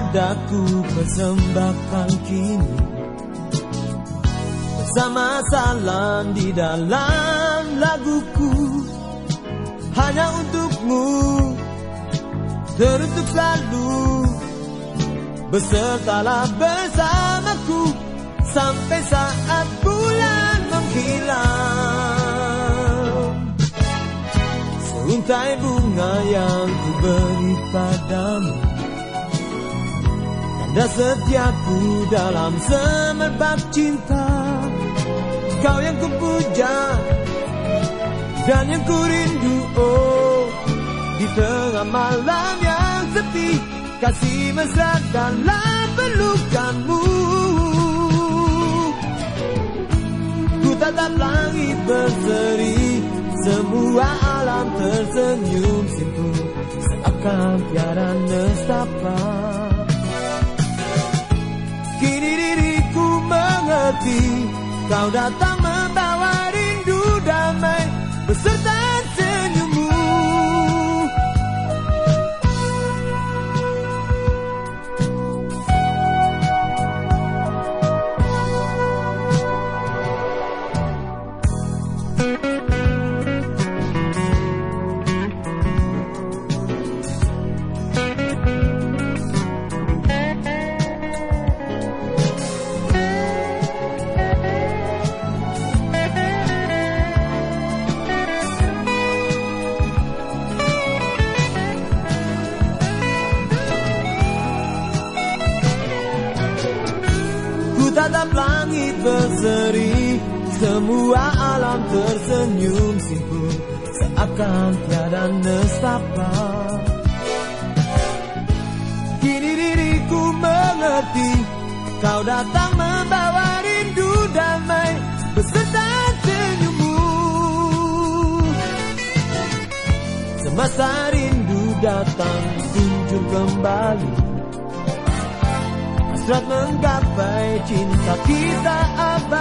padaku persembahkan kini. Bersama salam di dalam laguku. Hanya untukmu Teruntuk selalu. Besertalah bersamaku Sampai saat bulan menghilang. Seuntai bunga yang ku beri padamu Tanda setiaku dalam semerbak cinta. Kau yang ku puja Dan yang ku rindu oh Di tengah malam yang sepi. Kasih mesra dalam pelukanmu. Ku tatap langit berseri Semua alam tersenyum. Simpul Seakan tiada nestapa mengerti Kau datang membawa rindu damai. Beserta tatap langit berseri Semua alam tersenyum simpul Seakan tiada nestapa Kini diriku mengerti Kau datang membawa rindu damai Beserta senyummu. Semasa rindu datang Kunjung kembali Hasrat menggapai cinta kita abadi